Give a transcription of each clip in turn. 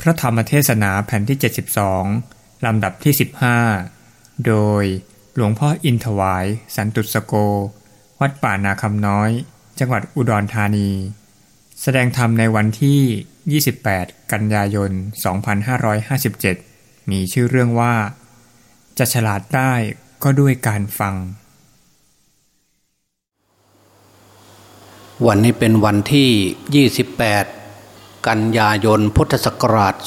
พระธรรมเทศนาแผ่นที่ 72 ลำดับที่ 15 โดยหลวงพ่ออินถวาย สันตุสโก วัดป่านาคำน้อย จังหวัดอุดรธานี แสดงธรรมในวันที่ 28 กันยายน 2557 มีชื่อเรื่องว่า จะฉลาดได้ก็ด้วยการฟัง วันนี้เป็นวันที่ 28 กันยายนพุทธศักราช 2557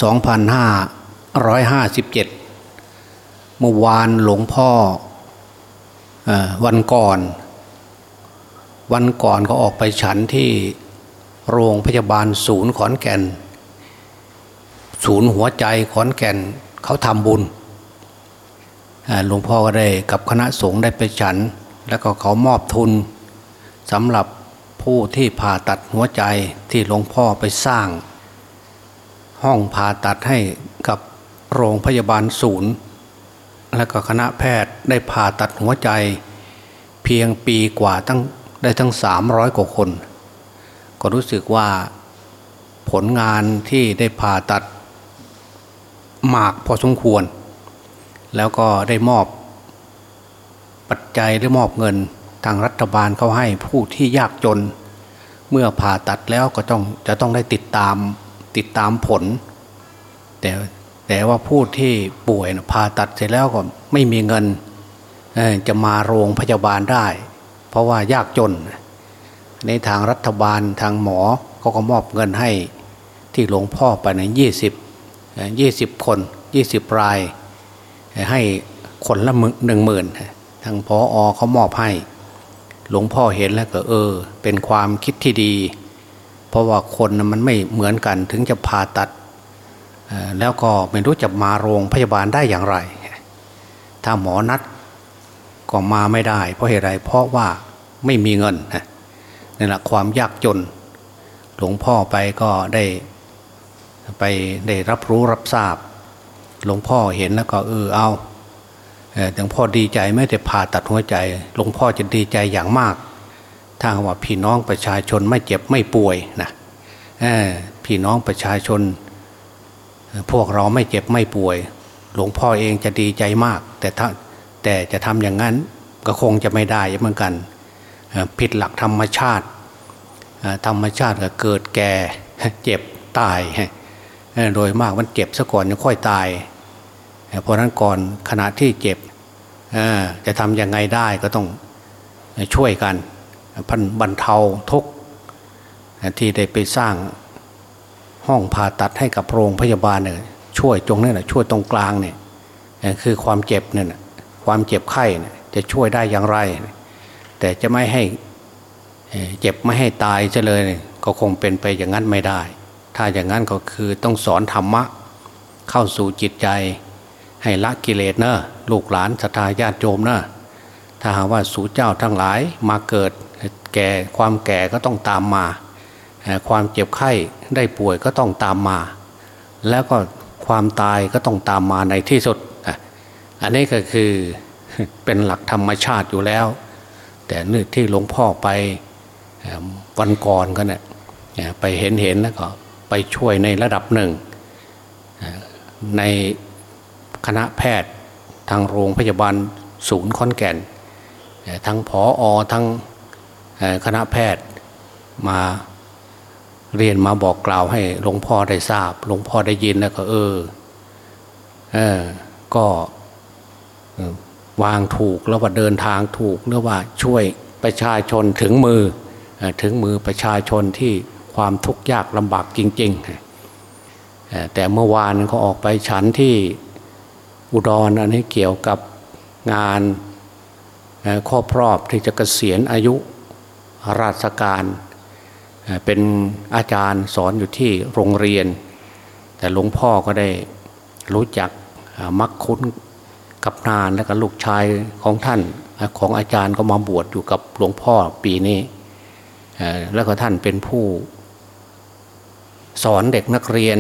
เมื่อวานหลวงพ่ออวันก่อน วันก่อนก็ออกไปฉันที่โรงพยาบาลศูนย์ขอนแก่น ศูนย์หัวใจขอนแก่นเขาทำบุญหลวงพ่อก็ได้กับคณะสงฆ์ได้ไปฉัน แล้วก็เขามอบทุนสำหรับ ผู้ที่ผ่าตัดหัวใจที่หลวงพ่อไปสร้าง ห้องผ่าตัดให้กับโรงพยาบาลศูนย์ และก็คณะแพทย์ได้ผ่าตัดหัวใจ เพียงปีกว่าตั้งได้ทั้งสามร้อยกว่าคน ก็รู้สึกว่าผลงานที่ได้ผ่าตัดมากพอสมควร แล้วก็ได้มอบปัจจัยได้มอบเงินทางรัฐบาลเขาให้ผู้ที่ยากจน เมื่อผ่าตัดแล้วก็ต้องจะต้องได้ติดตามติดตามผล แต่แต่ว่าผู้ที่ป่วยนะผ่าตัดเสร็จแล้วก็ไม่มีเงินจะมาโรงพยาบาลได้ เพราะว่ายากจน ในทางรัฐบาลทางหมอเขาก็มอบเงินให้ที่หลวงพ่อไปในยี่สิบยี่สิบคนยี่สิบราย ให้คนละหนึ่งหมื่นทางพออเขามอบให้ หลวงพ่อเห็นแล้วก็เออ เป็นความคิดที่ดี เพราะว่าคนมันไม่เหมือนกันถึงจะผ่าตัด แล้วก็ไม่รู้จะมาโรงพยาบาลได้อย่างไร ถ้าหมอนัดก็มาไม่ได้ เพราะเหตุไรเพราะว่าไม่มีเงินนี่แหละความยากจน หลวงพ่อไปก็ได้ไปได้รับรู้รับทราบ หลวงพ่อเห็นแล้วก็เออเอา หลวงพ่อดีใจไม่แต่ผ่าตัดหัวใจหลวงพ่อจะดีใจอย่างมาก ถ้าว่าพี่น้องประชาชนไม่เจ็บไม่ป่วยนะพี่น้องประชาชน พวกเราไม่เจ็บไม่ป่วย หลวงพ่อเองจะดีใจมาก แต่ถ้าแต่จะทำอย่างนั้นก็คงจะไม่ได้เหมือนกัน ผิดหลักธรรมชาติ ธรรมชาติก็เกิดแก่เจ็บตาย โดยมากมันเจ็บซะก่อนยังค่อยตาย เพราะนั้นก่อนขณะที่เจ็บจะทำยังไงได้ก็ต้องช่วยกันพันบรรเทาทุกที่ได้ไปสร้างห้องผ่าตัดให้กับโรงพยาบาลเนี่ยช่วยตรงนี้แหละช่วยตรงกลางเนี่ยคือความเจ็บเนี่ยความเจ็บไข้จะช่วยได้อย่างไร แต่จะไม่ให้เจ็บไม่ให้ตายจะเลยก็คงเป็นไปอย่างนั้นไม่ได้ ถ้าอย่างนั้นก็คือต้องสอนธรรมะเข้าสู่จิตใจ ให้ละกิเลสเนอะลูกหลานศรัทธาญาติโยมเนอะถ้าหากว่าสู่เจ้าทั้งหลายมาเกิดแก่ความแก่ก็ต้องตามมา ความเจ็บไข้ได้ป่วยก็ต้องตามมา แล้วก็ความตายก็ต้องตามมาในที่สุด อันนี้ก็คือเป็นหลักธรรมชาติอยู่แล้ว แต่นึกที่หลวงพ่อไปวันก่อนก็เนี่ยไปเห็นเห็นแล้วก็ไปช่วยในระดับหนึ่งใน คณะแพทย์ทางโรงพยาบาลศูนย์ขอนแก่นทั้งผออทั้งคณะแพทย์มาเรียนมาบอกกล่าวให้หลวงพ่อได้ทราบ หลวงพ่อได้ยินแล้วก็เออเออก็วางถูกแล้วว่าเดินทางถูกหรือว่าช่วยประชาชนถึงมือถึงมือประชาชนที่ความทุกข์ยากลำบากจริง ๆ แต่เมื่อวานเขาออกไปฉันที่ อุดรอันนี้เกี่ยวกับงานครอบรอบที่จะเกษียณอายุราชการเป็นอาจารย์สอนอยู่ที่โรงเรียน แต่หลวงพ่อก็ได้รู้จักมักคุ้นกับนานแล้วก็ลูกชายของท่านของอาจารย์ก็มาบวชอยู่กับหลวงพ่อปีนี้แล้วก็ท่านเป็นผู้ สอนเด็กนักเรียน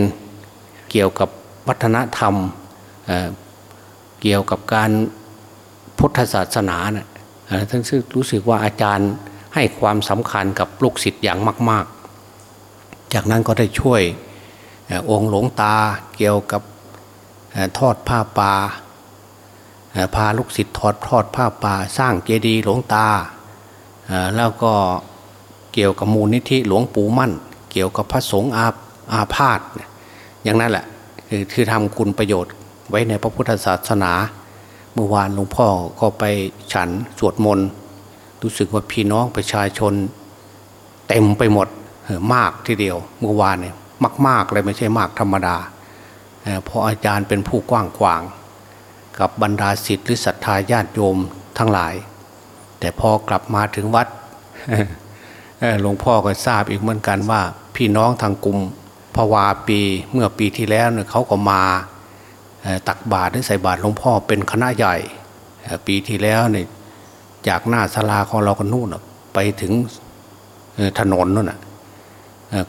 เกี่ยวกับวัฒนธรรม เกี่ยวกับการพุทธศาสนาเนะ่ยท่านรู้สึกว่าอาจารย์ให้ความสำคัญกับลูกศิษย์อย่างมาก ๆ จากนั้นก็ได้ช่วยองค์หลวงตาเกี่ยวกับทอดผ้าป่าพาลูกศิษย์ทอดทอดผ้าป่าสร้างเจดีย์หลวงตา แล้วก็เกี่ยวกับมูลนิธิหลวงปู่มั่น เกี่ยวกับพระสงฆ์อาอาพาธอย่างนั้นแหละคือคือทำคุณประโยชน์ ไว้ในพระพุทธศาสนา เมื่อวานหลวงพ่อก็ไปฉันสวดมนต์รู้สึกว่าพี่น้องประชาชน เต็มไปหมดมากทีเดียว เมื่อวานเนี่ยมาก ๆ เลยไม่ใช่มากธรรมดาเพราะอาจารย์เป็นผู้กว้างขวาง กับบรรดาศิษย์หรือศรัทธาญาติโยมทั้งหลาย แต่พอกลับมาถึงวัดหลวงพ่อก็ทราบอีกเหมือนกันว่า พี่น้องทางกลุ่มภาวาปีเมื่อปีที่แล้วเนี่ยเขาก็มา ตักบาตรใส่บาตรหลวงพ่อเป็นคณะใหญ่ ปีที่แล้วเนี่ยจากหน้าศาลาของเราก็นู่นไปถึงถนนนู่น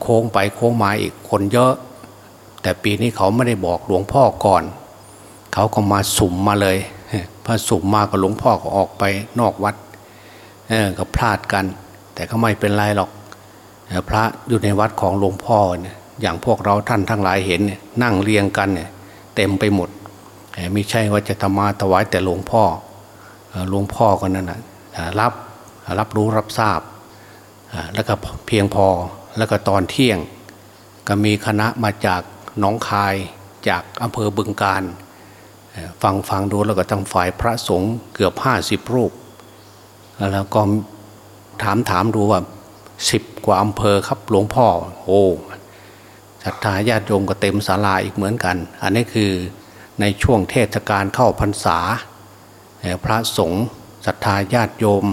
โค้งไปโค้งมาอีกคนเยอะ แต่ปีนี้เขาไม่ได้บอกหลวงพ่อก่อน เขาก็มาสุ่มมาเลยพอสุ่มมาก็หลวงพ่อก็ออกไปนอกวัดก็พลาดกัน แต่ก็ไม่เป็นไรหรอกพระอยู่ในวัดของหลวงพ่อเนี่ยอย่างพวกเราท่านทั้งหลายเห็นเนี่ยนั่งเรียงกันเนี่ย เต็มไปหมดไม่ใช่ว่าจะธรรมาถวายแต่หลวงพ่อหลวงพ่อก็นั่นนะรับรับรู้รับทราบ แล้วก็เพียงพอแล้วก็ตอนเที่ยง ก็มีคณะมาจากหนองคายจากอำเภอบึงการฟังฟังดูแล้วก็ทั้งฝ่ายพระสงฆ์เกือบห้าสิบรูป แล้วก็ถามถามดูว่าสิบกว่าอำเภอครับหลวงพ่อ โอ้ ศรัทธาญาติโยมก็เต็มศาลาอีกเหมือนกัน อันนี้คือในช่วงเทศกาลเข้าพรรษา พระสงฆ์ศรัทธาญาติโยม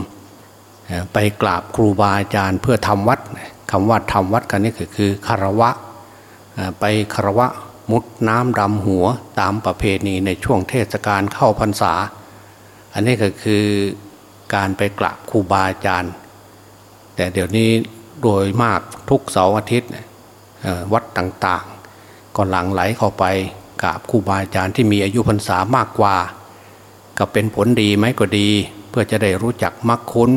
ไปกราบครูบาอาจารย์เพื่อทำวัดคำว่าทำวัดกันนี่คือคือคารวะไปคารวะมุดน้ำดำหัวตามประเพณีในช่วงเทศกาลเข้าพรรษา อันนี้ก็คือการไปกราบครูบาอาจารย์ แต่เดี๋ยวนี้โดยมากทุกเสาร์อาทิตย์ วัดต่างๆ ก็หลังไหลเข้าไปกราบครูบาอาจารย์ที่มีอายุพรรษามากกว่า ก็เป็นผลดีไหมก็ดี เพื่อจะได้รู้จักมักคุ้น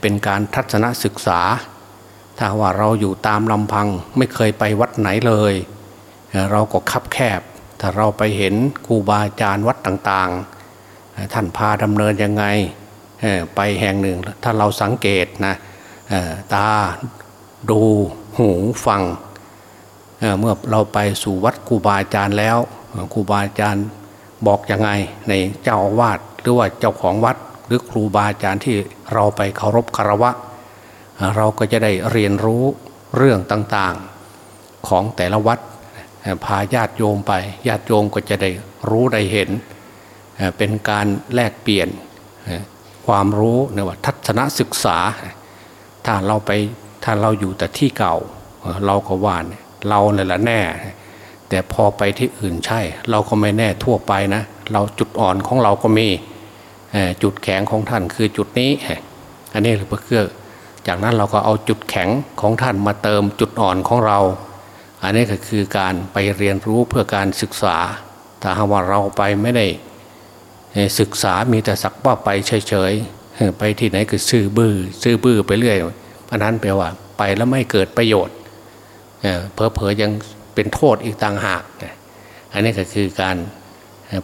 เป็นการทัศนศึกษา ถ้าว่าเราอยู่ตามลำพังไม่เคยไปวัดไหนเลย เราก็คับแคบ ถ้าเราไปเห็นครูบาอาจารย์วัดต่างๆ ท่านพาดำเนินยังไงไปแห่งหนึ่ง ถ้าเราสังเกตนะตาดู หูฟังเเมื่อเราไปสู่วัดครูบาอาจารย์แล้วครูบาอาจารย์บอกยังไงในเจ้าอาวาสหรือว่าเจ้าของวัดหรือครูบาอาจารย์ที่เราไปเคารพคารวะ เราก็จะได้เรียนรู้เรื่องต่างๆของแต่ละวัดพาญาติโยมไปญาติโยมก็จะได้รู้ได้เห็น เป็นการแลกเปลี่ยนความรู้ในว่าทัศนศึกษา ถ้าเราไป ถ้าเราอยู่แต่ที่เก่าเราก็ว่านเราเนี่ยละแน่ แต่พอไปที่อื่นใช่ เราก็ไม่แน่ทั่วไปนะ เราจุดอ่อนของเราก็มีจุดแข็งของท่านคือจุดนี้ อันนี้คือเพื่อจากนั้นเราก็เอาจุดแข็งของท่านมาเติมจุดอ่อนของเรา อันนี้ก็คือการไปเรียนรู้เพื่อการศึกษาถ้าหากว่าเราไปไม่ได้ศึกษามีแต่สักว่าไปเฉยๆไปที่ไหนก็ซื้อบื้อซื้อบื้อไปเรื่อย อันนั้นแปลว่า ไปแล้วไม่เกิดประโยชน์เพอเพอยังเป็นโทษอีกต่างหาก อันนี้ก็คือการ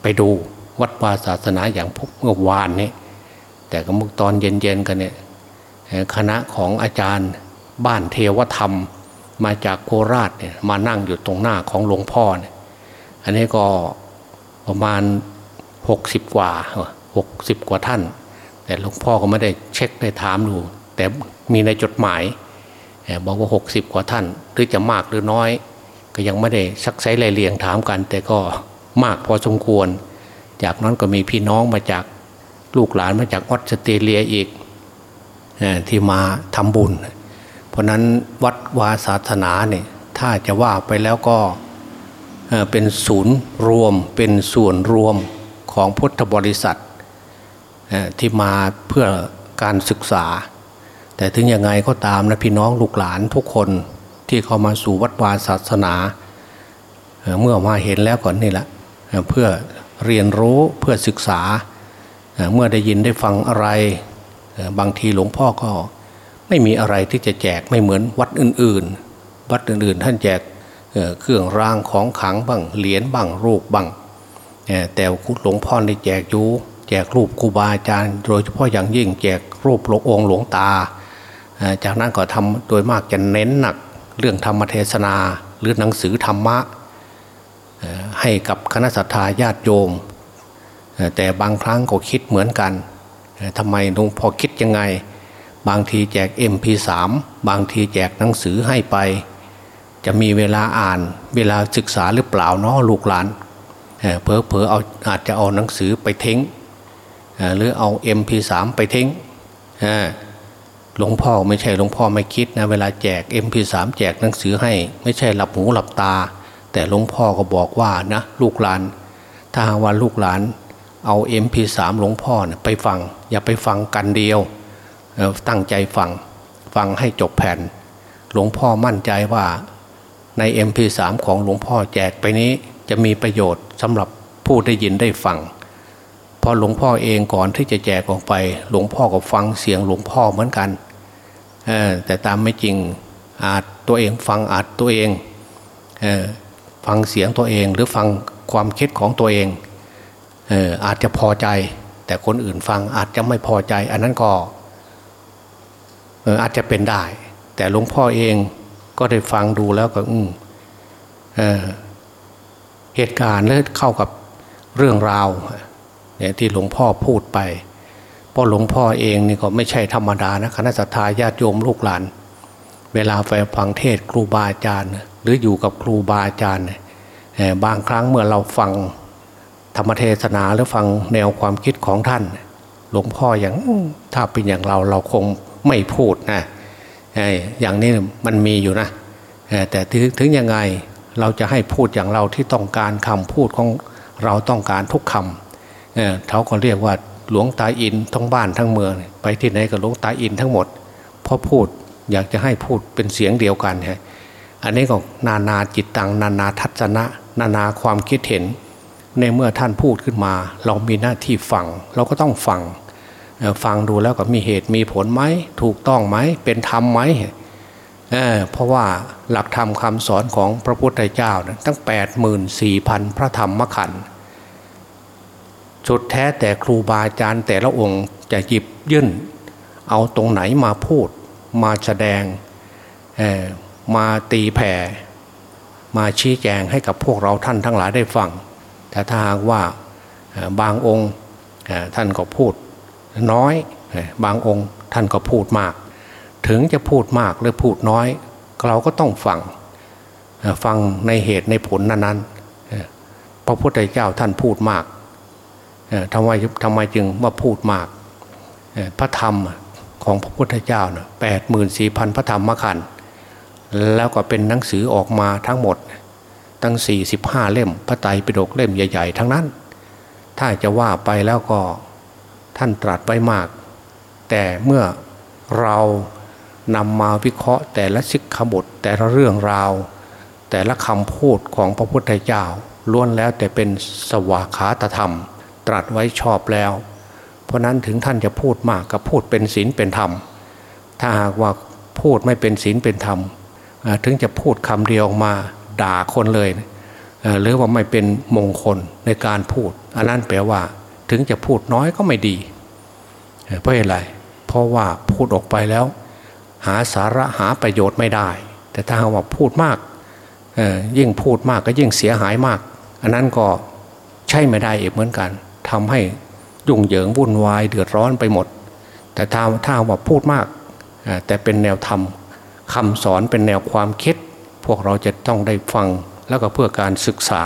ไปดูวัดวาศาสนาอย่างพวกเมื่อวานนี้ แต่ก็มุกตอนเย็นๆกันเนี่ยคณะของอาจารย์บ้านเทวธรรมมาจากโคราชเนี่ยมานั่งอยู่ตรงหน้าของหลวงพ่อเนี่ยอันนี้ก็ประมาณหกสิบกว่าหกสิบกว่าท่าน แต่หลวงพ่อก็ไม่ได้เช็คได้ถามดู แต่มีในจดหมายบอกว่าหกสิบกว่าท่านหรือจะมากหรือน้อย ก็ยังไม่ได้ซักไซไล่เลียงถามกัน แต่ก็มากพอสมควร จากนั้นก็มีพี่น้องมาจากลูกหลานมาจากออสเตรเลียอีกที่มาทำบุญ เพราะนั้นวัดวาศาสนาเนี่ยถ้าจะว่าไปแล้วก็เป็นศูนย์รวมเป็นส่วนรวมของพุทธบริษัทที่มาเพื่อการศึกษา แต่ถึงยังไงก็ตามนะพี่น้องลูกหลานทุกคนที่เข้ามาสู่วัดวาศาสนา เมื่อมาเห็นแล้วก่อนนี่แหละเพื่อเรียนรู้เพื่อศึกษา เมื่อได้ยินได้ฟังอะไร บางทีหลวงพ่อก็ไม่มีอะไรที่จะแจกไม่เหมือนวัดอื่น ๆ วัดอื่นๆ ท่านแจกเครื่องรางของขังบ้างเหรียญบ้างรูปบ้างแต่หลวงพ่อได้แจกยูแจกรูปครูบาอาจารย์ โดยเฉพาะอย่างยิ่งแจกรูปหลวงองค์หลวงตา จากนั้นก็ทำโดยมากจะเน้นหนักเรื่องธรรมเทศนาหรือหนังสือธรรมะให้กับคณะสัตยาญาติโยม แต่บางครั้งก็คิดเหมือนกันทำไมหลวงพ่อคิดยังไง บางทีแจก MP3 บางทีแจกหนังสือให้ไป จะมีเวลาอ่านเวลาศึกษาหรือเปล่าเนาะลูกหลานเพอเพอเอาอาจจะเอาหนังสือไปทิ้งหรือเอา MP3 ไปทิ้ง หลวงพ่อไม่ใช่หลวงพ่อไม่คิดนะเวลาแจก MP3 แจกหนังสือให้ ไม่ใช่หลับหูหลับตา แต่หลวงพ่อก็บอกว่านะลูกหลาน ถ้าว่าลูกหลานเอา MP3 หลวงพ่อไปฟัง อย่าไปฟังกันเดียว ตั้งใจฟังฟังให้จบแผ่น หลวงพ่อมั่นใจว่าใน MP3 ของหลวงพ่อแจกไปนี้จะมีประโยชน์สำหรับผู้ได้ยินได้ฟัง พอหลวงพ่อเองก่อนที่จะแจกออกไป หลวงพ่อก็ฟังเสียงหลวงพ่อเหมือนกันแต่ตามไม่จริงอาจตัวเองฟังอาจตัวเองฟังเสียงตัวเองหรือฟังความคิดของตัวเองอาจจะพอใจ แต่คนอื่นฟังอาจจะไม่พอใจ อันนั้นก็อาจจะเป็นได้ แต่หลวงพ่อเองก็ได้ฟังดูแล้วก็อืเหตุการณ์เลิศเข้ากับเรื่องราว เนี่ยที่หลวงพ่อพูดไปเพราะหลวงพ่อเองนี่ก็ไม่ใช่ธรรมดานะคณะสัตยาญาติโยมลูกหลาน เวลาไปฟังเทศครูบาอาจารย์ หรืออยู่กับครูบาอาจารย์บางครั้งเมื่อเราฟังธรรมเทศนาหรือฟังแนวความคิดของท่าน หลวงพ่ออย่างถ้าเป็นอย่างเราเราคงไม่พูดนะอย่างนี้มันมีอยู่นะแต่ถึงยังไงเราจะให้พูดอย่างเราที่ต้องการคำพูดของเราต้องการทุกคำ เขาก็เรียกว่าหลวงตาอินทั้งบ้านทั้งเมืองไปที่ไหนก็หลวงตาอินทั้งหมดพอพูดอยากจะให้พูดเป็นเสียงเดียวกันฮะอันนี้ก็นานาจิตตังนานาทัศนะ นานาความคิดเห็น ในเมื่อท่านพูดขึ้นมา เรามีหน้าที่ฟัง เราก็ต้องฟังฟังดูแล้วก็มีเหตุมีผลไหมถูกต้องไหมเป็นธรรมไหมเเพราะว่าหลักธรรมคำสอนของพระพุทธเจ้านะตั้ง 8 4 0 0 0 พระธรรมขันธ์ สุดแท้แต่ครูบาอาจารย์แต่ละองค์จะหยิบยื่น เอาตรงไหนมาพูด มาแสดงมาตีแผ่ มาชี้แจงให้กับพวกเราท่านทั้งหลายได้ฟัง แต่ถ้าหากว่าบางองค์ท่านก็พูดน้อย บางองค์ท่านก็พูดมาก ถึงจะพูดมากหรือพูดน้อย เราก็ต้องฟังฟังในเหตุในผลนั้นๆพระพุทธเจ้าท่านพูดมาก ทำไมทำไมจึงว่าพูดมากพระธรรมของพระพุทธเจ้านะแปดหมื่นสี่พันพระธรรมขันธ์แล้วก็เป็นหนังสือออกมาทั้งหมด ตั้งสี่สิบห้าเล่ม พระไตรปิฎกเล่มใหญ่ๆ ทั้งนั้น ถ้าจะว่าไปแล้วก็ท่านตรัสไว้มาก แต่เมื่อเรานำมาวิเคราะห์แต่ละสิกขบทแต่ละเรื่องราว แต่ละคำพูดของพระพุทธเจ้าล้วนแล้วแต่เป็นสวากขาตธรรม ตรัสไว้ชอบแล้ว เพราะนั้นถึงท่านจะพูดมากกับพูดเป็นศีลเป็นธรรม ถ้าหากว่าพูดไม่เป็นศีลเป็นธรรม ถึงจะพูดคำเดียวมาด่าคนเลย หรือว่าไม่เป็นมงคลในการพูด อันนั้นแปลว่า ถึงจะพูดน้อยก็ไม่ดี เพราะอะไร เพราะว่าพูดออกไปแล้ว หาสาระหาประโยชน์ไม่ได้ แต่ถ้าหากว่าพูดมากยิ่งพูดมากก็ยิ่งเสียหายมาก อันนั้นก็ใช่ไม่ได้อีกเหมือนกัน ทำให้ยุ่งเหยิงวุ่นวายเดือดร้อนไปหมด แต่ถ้าถ้าว่าพูดมาก แต่เป็นแนวธรรมคำสอนเป็นแนวความคิด พวกเราจะต้องได้ฟังแล้วก็เพื่อการศึกษา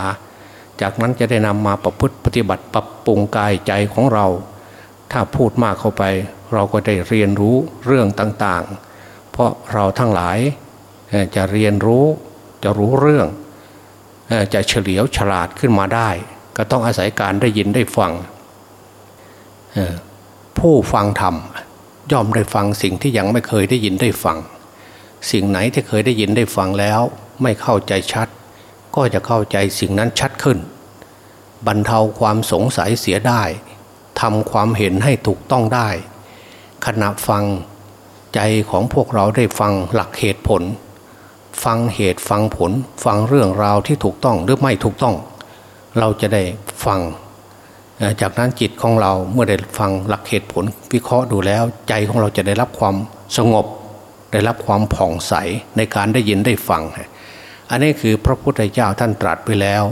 จากนั้นจะได้นำมาประพฤติปฏิบัติปรับปรุงกายใจของเรา ถ้าพูดมากเข้าไป เราก็ได้เรียนรู้เรื่องต่างๆ เพราะเราทั้งหลายจะเรียนรู้จะรู้เรื่องจะเฉลียวฉลาดขึ้นมาได้ ก็ต้องอาศัยการได้ยินได้ฟังผู้ฟังธรรมย่อมได้ฟังสิ่งที่ยังไม่เคยได้ยินได้ฟัง สิ่งไหนที่เคยได้ยินได้ฟังแล้ว ไม่เข้าใจชัด ก็จะเข้าใจสิ่งนั้นชัดขึ้น บรรเทาความสงสัยเสียได้ทำความเห็นให้ถูกต้องได้ ขณะฟังใจของพวกเราได้ฟังหลักเหตุผล ฟังเหตุฟังผล ฟังเรื่องราวที่ถูกต้องหรือไม่ถูกต้อง เราจะได้ฟัง จากนั้นจิตของเราเมื่อได้ฟังหลักเหตุผลวิเคราะห์ดูแล้ว ใจของเราจะได้รับความสงบ ได้รับความผ่องใสในการได้ยินได้ฟัง อันนี้คือพระพุทธเจ้าท่านตรัสไปแล้ว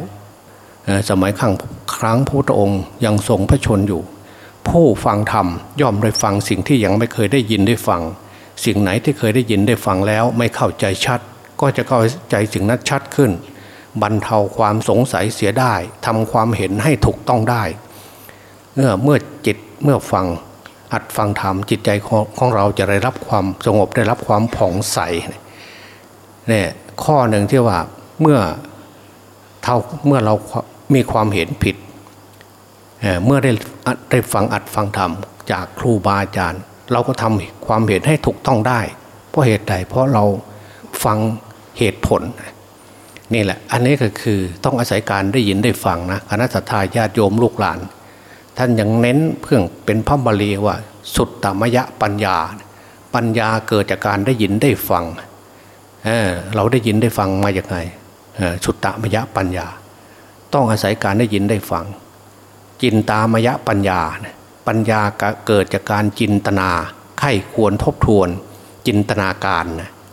สมัยครั้งครั้งพระพุทธองค์ยังทรงพระชนอยู่ ผู้ฟังธรรมย่อมได้ฟังสิ่งที่ยังไม่เคยได้ยินได้ฟัง สิ่งไหนที่เคยได้ยินได้ฟังแล้วไม่เข้าใจชัด ก็จะเข้าใจสิ่งนั้นชัดขึ้น บรรเทาความสงสัยเสียได้ทำความเห็นให้ถูกต้องได้ เมื่อเมื่อจิตเมื่อฟังอัดฟังธรรมจิตใจของของเราจะได้รับความสงบได้รับความผ่องใสเนี่ยข้อหนึ่งที่ว่าเมื่อเท่าเมื่อเรามีความเห็นผิดเเมื่อได้ได้ฟังอัดฟังธรรมจากครูบาอาจารย์ เราก็ทำความเห็นให้ถูกต้องได้ เพราะเหตุใดเพราะเราฟังเหตุผล นี่แหละ อันนี้ก็คือต้องอาศัยการได้ยินได้ฟังนะคณะสัตยาญาติโยมลูกหลาน ท่านยังเน้นเพื่อเป็นพระบาลีว่า สุดตามยะปัญญา ปัญญาเกิดจากการได้ยินได้ฟังเเราได้ยินได้ฟังมาจากไงสุดตามยะปัญญา ต้องอาศัยการได้ยินได้ฟัง จินตามยะปัญญา ปัญญาเกิดจากการจินตนาไข้ควรทบทวน จินตนาการ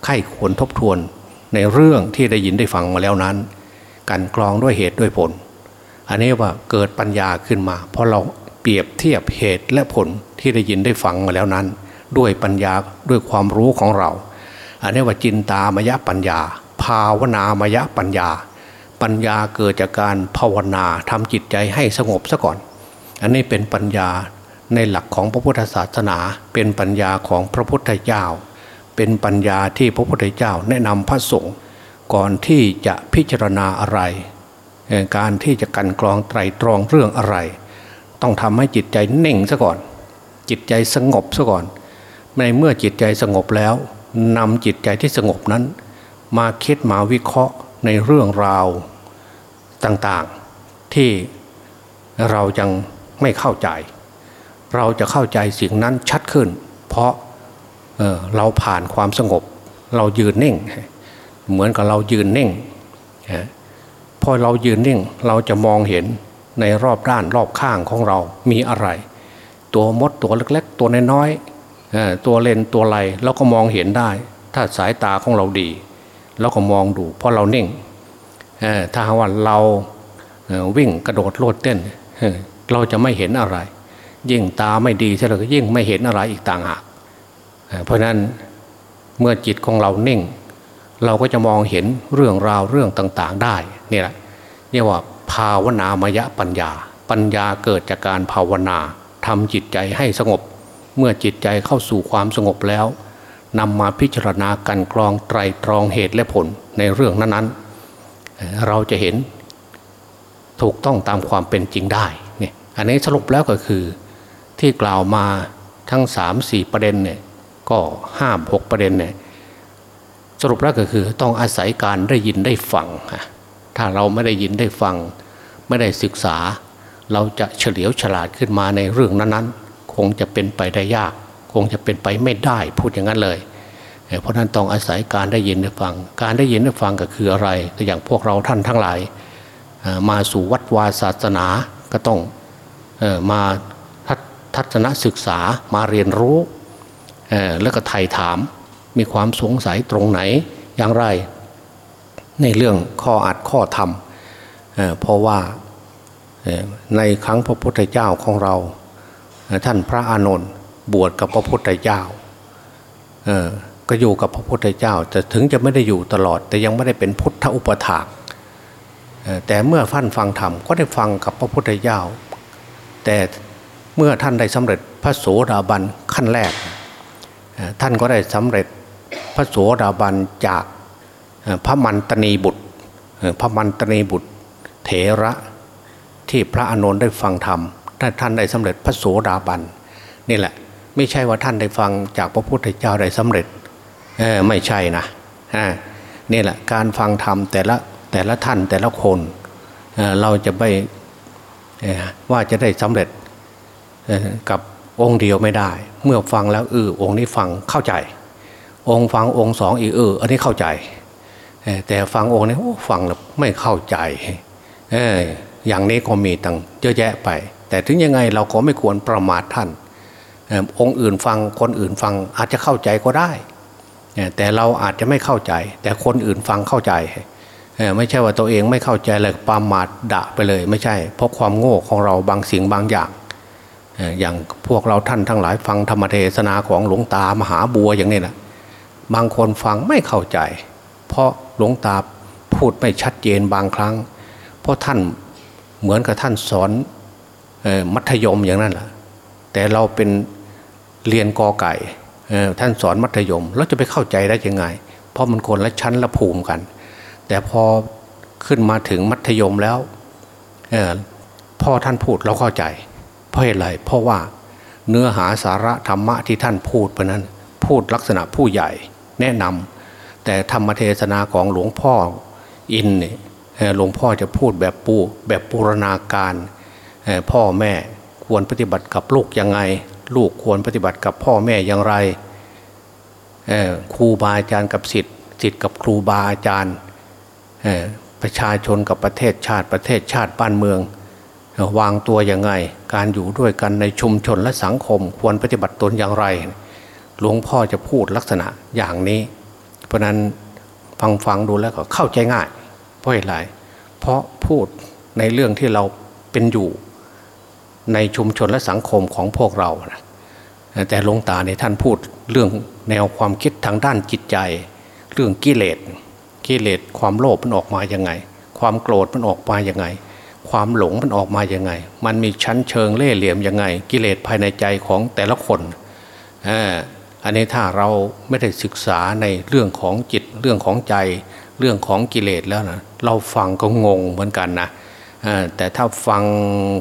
ไข้ควรทบทวน ในเรื่องที่ได้ยินได้ฟังมาแล้วนั้นการกรองด้วยเหตุด้วยผล อันนี้ว่าเกิดปัญญาขึ้นมา เพราะเราเปรียบเทียบเหตุและผลที่ได้ยินได้ฟังมาแล้วนั้น ด้วยปัญญาด้วยความรู้ของเรา อันนี้ว่าจินตามยะปัญญา ภาวนามยะปัญญา ปัญญาเกิดจากการภาวนาทำจิตใจให้สงบซะก่อน อันนี้เป็นปัญญาในหลักของพระพุทธศาสนาเป็นปัญญาของพระพุทธเจ้า เป็นปัญญาที่พระพุทธเจ้าแนะนำพระสงฆ์ก่อนที่จะพิจารณาอะไร การที่จะกันกรองไตรตรองเรื่องอะไร ต้องทำให้จิตใจเน่งซะก่อน จิตใจสงบซะก่อนในเมื่อจิตใจสงบแล้วนำจิตใจที่สงบนั้น มาคิดมาวิเคราะห์ในเรื่องราวต่างๆ ที่เรายังไม่เข้าใจ เราจะเข้าใจสิ่งนั้นชัดขึ้น เพราะ เราผ่านความสงบ เรายืนนิ่ง เหมือนกับเรายืนนิ่งพอเรายืนนิ่งเราจะมองเห็นในรอบด้านรอบข้างของเรามีอะไร ตัวมดตัวเล็ก ๆ ตัวน้อยๆตัวเลนตัวไรเราก็มองเห็นได้ ถ้าสายตาของเราดีเราก็มองดูเพราะเรานิ่งถ้าว่าเราวิ่งกระโดดโลดเต้น เราจะไม่เห็นอะไร ยิ่งตาไม่ดีใช่ไหมก็ยิ่งไม่เห็นอะไรอีกต่างหาก เพราะนั้นเมื่อจิตของเรานิ่ง เราก็จะมองเห็นเรื่องราวเรื่องต่างๆได้นี่แหละเรียกว่าภาวนามยปัญญา ปัญญาเกิดจากการภาวนาทำจิตใจให้สงบ เมื่อจิตใจเข้าสู่ความสงบแล้วนำมาพิจารณากันกรองไตรตรองเหตุและผลในเรื่องนั้นๆ เราจะเห็นถูกต้องตามความเป็นจริงได้เนี่ยอันนี้สรุปแล้วก็คือที่กล่าวมาทั้งสามสี่ประเด็นเนี่ย ก็ห้าหกประเด็นเนี่ยสรุปแล้วก็คือต้องอาศัยการได้ยินได้ฟัง ถ้าเราไม่ได้ยินได้ฟัง ไม่ได้ศึกษา เราจะเฉลียวฉลาดขึ้นมาในเรื่องนั้นๆ คงจะเป็นไปได้ยาก คงจะเป็นไปไม่ได้พูดอย่างนั้นเลย เพราะนั้นต้องอาศัยการได้ยินได้ฟัง การได้ยินได้ฟังก็คืออะไรอย่างพวกเราท่านทั้งหลาย มาสู่วัดวาศาสนาก็ต้องมาทัศนศึกษามาเรียนรู้ แล้วก็ไถ่ถาม มีความสงสัยตรงไหนอย่างไร ในเรื่องข้ออัดข้อธรรมเพราะว่าในครั้งพระพุทธเจ้าของเรา ท่านพระอานนท์บวชกับพระพุทธเจ้าก็อยู่กับพระพุทธเจ้าแต่ถึงจะไม่ได้อยู่ตลอด แต่ยังไม่ได้เป็นพุทธอุปถากแต่เมื่อท่านฟังธรรมก็ได้ฟังกับพระพุทธเจ้า แต่เมื่อท่านได้สำเร็จพระโสดาบันขั้นแรก ท่านก็ได้สำเร็จพระโสดาบันจากพระมันตนีบุตรพระมันตนีบุตร เถระที่พระอานนท์ได้ฟังธรรมถ้าท่านได้สำเร็จพระโสดาบันนี่แหละ ไม่ใช่ว่าท่านได้ฟังจากพระพุทธเจ้าได้สำเร็จไม่ใช่นะนี่แหละการฟังธรรมแต่ละแต่ละท่านแต่ละคนเราจะไปว่าจะได้สำเร็จกับ องค์เดียวไม่ได้ เมื่อฟังแล้วเออองค์นี้ฟังเข้าใจ องค์ฟังองค์สองอีกเอออันนี้เข้าใจ แต่ฟังองค์นี้ฟังแล้วไม่เข้าใจเอออย่างนี้ก็มีตั้งเยอะแยะไป แต่ถึงยังไงเราก็ไม่ควรประมาทท่านองค์อื่นฟังคนอื่นฟังอาจจะเข้าใจก็ได้ แต่เราอาจจะไม่เข้าใจ แต่คนอื่นฟังเข้าใจ ไม่ใช่ว่าตัวเองไม่เข้าใจเลยปามาดดะไปเลย ไม่ใช่ เพราะความโง่ของเราบางสิ่งบางอย่าง อย่างพวกเราท่านทั้งหลายฟังธรรมเทศนาของหลวงตามหาบัวอย่างนี้นะบางคนฟังไม่เข้าใจ เพราะหลวงตาพูดไม่ชัดเจนบางครั้ง เพราะท่านเหมือนกับท่านสอนมัธยมอย่างนั้นแหละแต่เราเป็นเรียนกอไก่ท่านสอนมัธยมเราจะไปเข้าใจได้ยังไง เพราะมันคนละชั้นละภูมิกัน แต่พอขึ้นมาถึงมัธยมแล้วพ่อท่านพูดเราเข้าใจ เพราะอะไรเพราะว่าเนื้อหาสาระธรรมะที่ท่านพูดไปนั้นพูดลักษณะผู้ใหญ่แนะนำแต่ธรรมเทศนาของหลวงพ่ออินเนี่ยหลวงพ่อจะพูดแบบปูแบบปูรณาการพ่อแม่ควรปฏิบัติกับลูกยังไง ลูกควรปฏิบัติกับพ่อแม่อย่างไรครูบาอาจารย์กับสิทธิ์สิทธิ์กับครูบาอาจารย์ประชาชนกับประเทศชาติประเทศชาติบ้านเมือง วางตัวยังไง การอยู่ด้วยกันในชุมชนและสังคมควรปฏิบัติตนอย่างไร หลวงพ่อจะพูดลักษณะอย่างนี้ เพราะนั้นฟังฟังดูแล้วก็เข้าใจง่าย เพราะอะไรเพราะพูดในเรื่องที่เราเป็นอยู่ในชุมชนและสังคมของพวกเรานะแต่หลวงตาในท่านพูดเรื่องแนวความคิดทางด้านจิตใจ เรื่องกิเลสกิเลสความโลภมันออกมาอย่างไง ความโกรธมันออกมาอย่างไง ความหลงมันออกมาอย่างไง มันมีชั้นเชิงเล่ห์เหลี่ยมยังไง กิเลสภายในใจของแต่ละคนอันนี้ถ้าเราไม่ได้ศึกษาในเรื่องของจิตเรื่องของใจ เรื่องของกิเลสแล้วนะเราฟังก็งงเหมือนกันนะแต่ถ้าฟัง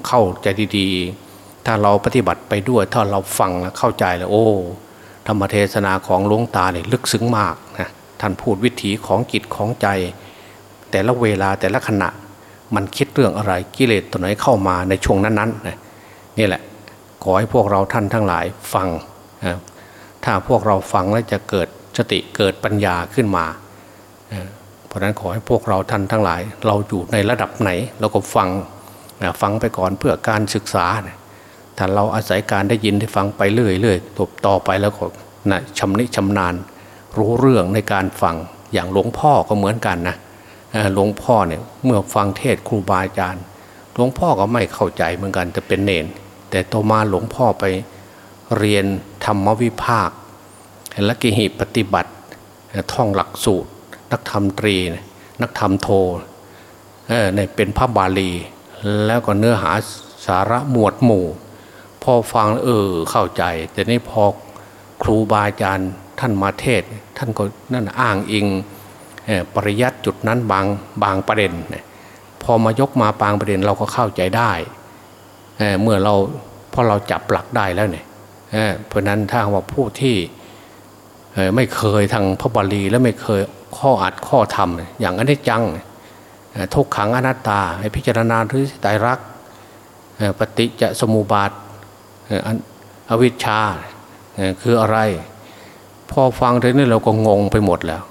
เข้าใจดีๆ ถ้าเราปฏิบัติไปด้วย ถ้าเราฟังแล้วเข้าใจแล้วโอ้ธรรมเทศนาของหลวงตาเนี่ยลึกซึ้งมากนะท่านพูดวิถีของจิตของใจ แต่ละเวลาแต่ละขณะ มันคิดเรื่องอะไรกิเลสตัวไหนเข้ามาในช่วงนั้นๆนะนี่แหละขอให้พวกเราท่านทั้งหลายฟังถ้าพวกเราฟังแล้วจะเกิดสติเกิดปัญญาขึ้นมา เพราะนั้นขอให้พวกเราท่านทั้งหลาย เราอยู่ในระดับไหนเราก็ฟังฟังไปก่อนเพื่อการศึกษาถ้าเราอาศัยการได้ยินได้ฟังไปเรื่อยๆตบต่อไปแล้วก็นะชำนิชำนาญรู้เรื่องในการฟังอย่างหลวงพ่อก็เหมือนกันนะ หลวงพ่อเนี่ยเมื่อฟังเทศครูบาอาจารย์ หลวงพ่อก็ไม่เข้าใจเหมือนกันจะเป็นเนนแต่ต่อมาหลวงพ่อไปเรียนธรรมวิภาคและกิหิปฏิบัติ ท่องหลักสูตร นักธรรมตรี นักธรรมโทเนี่ยเป็นพระบาลี แล้วก็เนื้อหาสาระหมวดหมู่ พอฟังเออเข้าใจ แต่นี่พอครูบาอาจารย์ท่านมาเทศ ท่านก็นั่นอ้างอิง ปริยัติจุดนั้นบางบางประเด็น พอมายกมาบางประเด็นเราก็เข้าใจได้เเมื่อเราพอเราจับหลักได้แล้วเนี่ยเเพราะนั้นถ้าว่าผู้ที่ไม่เคยทางพระบาลีและไม่เคยข้ออัดข้อธรรม อย่างอนิจจังทุกขังอนัตตาให้พิจารณาหรือไตรักปฏิจจสมุปบาทอวิชชาคืออะไร พอฟังเรื่องนี้เราก็งงไปหมดแล้ว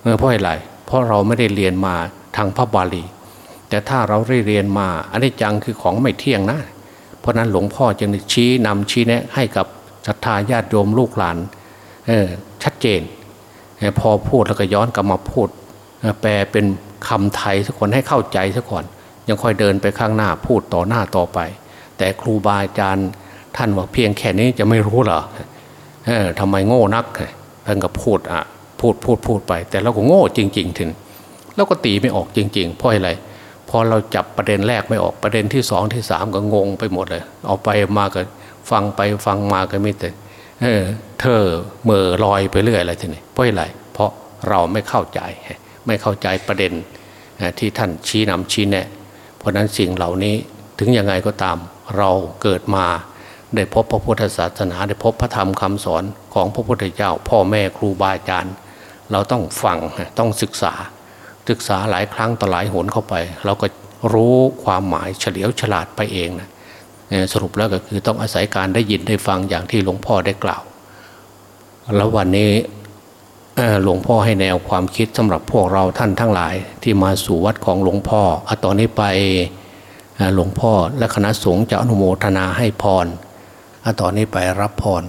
เพราะอะไรเพราะเราไม่ได้เรียนมาทางพระบาลี แต่ถ้าเราได้เรียนมาอันนี้จังคือของไม่เที่ยงนะ เพราะนั้นหลวงพ่อจึงชี้นำชี้แนะให้กับศรัทธาญาติโยมลูกหลานชัดเจน พอพูดแล้วก็ย้อนกลับมาพูด แปลเป็นคำไทยสักคนให้เข้าใจสักก่อนยังค่อยเดินไปข้างหน้าพูดต่อหน้าต่อไป แต่ครูบาอาจารย์ท่านว่าเพียงแค่นี้จะไม่รู้เหรอทำไมโง่นักท่านก็พูดอะ พูดพูดพูดไป แต่เราก็โง่จริง ๆ ถึงเราก็ตีไม่ออกจริง ๆ เพราะอะไรพอเราจับประเด็นแรกไม่ออกประเด็นที่สองที่สามก็งงไปหมดเลย เอาไปมาก็ฟังไปฟังมาก็ไม่แต่เออเธอเมื่อลอยไปเรื่อยอะไรทีนี้เพราะอะไรเพราะเราไม่เข้าใจ ไม่เข้าใจประเด็นที่ท่านชี้นำชี้แนะเพราะนั้นสิ่งเหล่านี้ถึงยังไงก็ตามเราเกิดมาได้พบพระพุทธศาสนา ได้พบพระธรรมคำสอนของพระพุทธเจ้า พ่อแม่ครูบาอาจารย์ เราต้องฟังต้องศึกษา ศึกษาหลายครั้งต่อหลายหนเข้าไป เราก็รู้ความหมายเฉลียวฉลาดไปเองนะสรุปแล้วก็คือต้องอาศัยการได้ยินได้ฟังอย่างที่หลวงพ่อได้กล่าว แล้ววันนี้หลวงพ่อให้แนวความคิดสำหรับพวกเราท่านทั้งหลายที่มาสู่วัดของหลวงพ่ออตอนนี้ไปหลวงพ่อและคณะสงฆ์จะอนุโมทนาให้พรอตอนนี้ไปรับพร